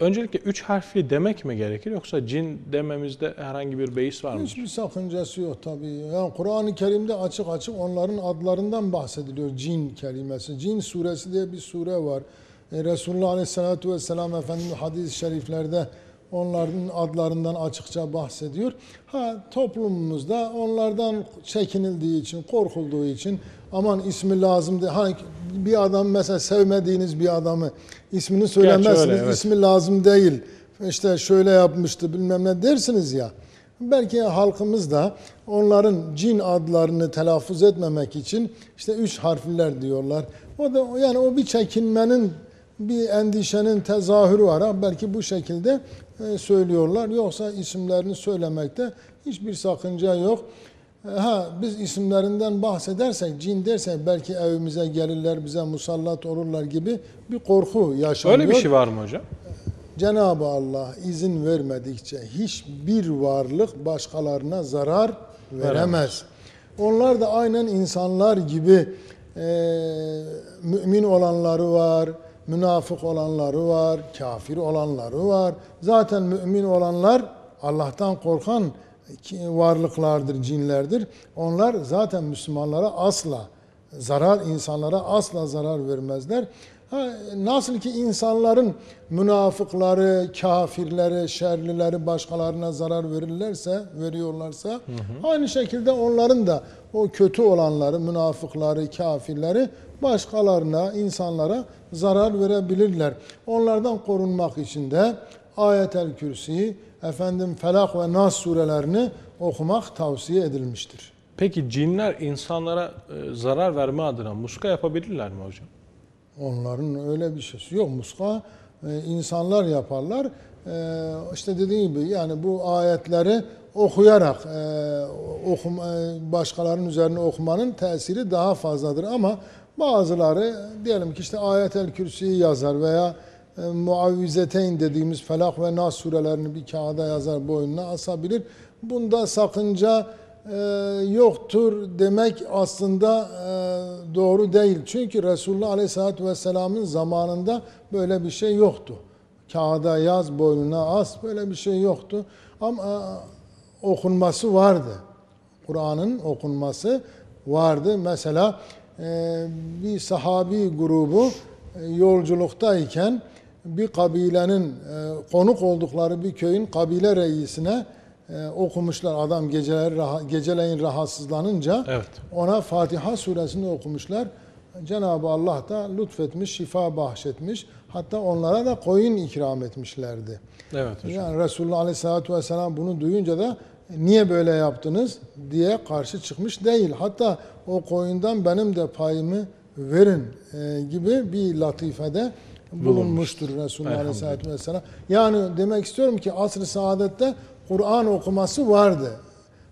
Öncelikle üç harfli demek mi gerekir yoksa cin dememizde herhangi bir beis var mı? Hiçbir sakıncası yok tabii. Yani Kur'an-ı Kerim'de açık açık onların adlarından bahsediliyor. Cin kelimesi. Cin suresi diye bir sure var. E, Resulullah Aleyhisselatü Vesselam Efendimiz hadis-i şeriflerde onların adlarından açıkça bahsediyor. Ha toplumumuzda onlardan çekinildiği için, korkulduğu için aman ismi lazım değil. Hani bir adam mesela sevmediğiniz bir adamı ismini söylemezsiniz. öyle, evet. ismi lazım değil. İşte şöyle yapmıştı bilmem ne dersiniz ya. Belki halkımız da onların cin adlarını telaffuz etmemek için işte üç harfliler diyorlar. O da yani o bir çekinmenin bir endişenin tezahürü var. Ha, Belki bu şekilde e, söylüyorlar. Yoksa isimlerini söylemekte hiçbir sakınca yok. E, Ha biz isimlerinden bahsedersek, cin dersek belki evimize gelirler, bize musallat olurlar gibi bir korku yaşanıyor. Öyle bir şey var mı hocam? Cenab-ı Allah izin vermedikçe hiçbir varlık başkalarına zarar veremez. Onlar da aynen insanlar gibi e, mümin olanları var, münafık olanları var, kafir olanları var. Zaten mümin olanlar Allah'tan korkan varlıklardır, cinlerdir. Onlar zaten Müslümanlara asla zarar, insanlara asla zarar vermezler. Ha, nasıl ki insanların münafıkları, kafirleri, şerlileri başkalarına zarar verirlerse, veriyorlarsa aynı şekilde onların da o kötü olanları, münafıkları, kafirleri başkalarına, insanlara zarar verebilirler. Onlardan korunmak için de Ayetel Kürsi'yi, efendim Felak ve Nas surelerini okumak tavsiye edilmiştir. Peki cinler insanlara e, zarar verme adına muska yapabilirler mi hocam? Onların öyle bir şeysi yok. Muska e, insanlar yaparlar. E, işte dediğim gibi yani bu ayetleri okuyarak e, okum, e, başkalarının üzerine okumanın tesiri daha fazladır. Ama bazıları diyelim ki işte ayetel kürsüyü yazar veya muavvizeteyn dediğimiz Felak ve Nas surelerini bir kağıda yazar boynuna asabilir. Bunda sakınca e, yoktur demek aslında e, doğru değil. Çünkü Resulullah Aleyhisselatü Vesselam'ın zamanında böyle bir şey yoktu. Kağıda yaz, boynuna as böyle bir şey yoktu. Ama e, okunması vardı. Kur'an'ın okunması vardı. Mesela e, bir sahabi grubu e, yolculuktayken bir kabilenin e, konuk oldukları bir köyün kabile reisine e, okumuşlar. Adam geceler geceleyin rahatsızlanınca Evet. ona Fatiha suresini okumuşlar. Cenab-ı Allah da lütfetmiş, şifa bahşetmiş. Hatta onlara da koyun ikram etmişlerdi. Evet hocam. Yani Resulullah Aleyhisselatü Vesselam bunu duyunca da niye böyle yaptınız diye karşı çıkmış değil. Hatta o koyundan benim de payımı verin e, gibi bir latifede bulunmuştur Resulullah Aleyhisselatü Vesselam. Yani demek istiyorum ki asr-ı saadette Kur'an okuması vardı.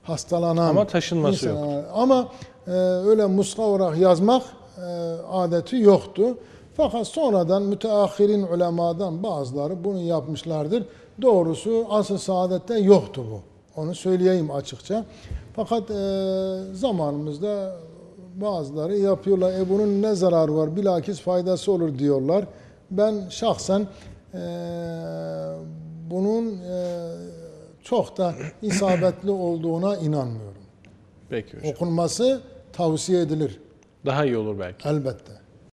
Hastalanan. Ama taşınması yoktu. Ama e, öyle muska olarak yazmak e, adeti yoktu. Fakat sonradan müteahhirin ulemadan bazıları bunu yapmışlardır. Doğrusu asıl saadette yoktu bu. Onu söyleyeyim açıkça. Fakat e, zamanımızda bazıları yapıyorlar. E bunun ne zararı var? Bilakis faydası olur diyorlar. Ben şahsen e, bunun e, çok da isabetli olduğuna inanmıyorum. Peki hocam. Okunması tavsiye edilir Daha iyi olur belki. elbette.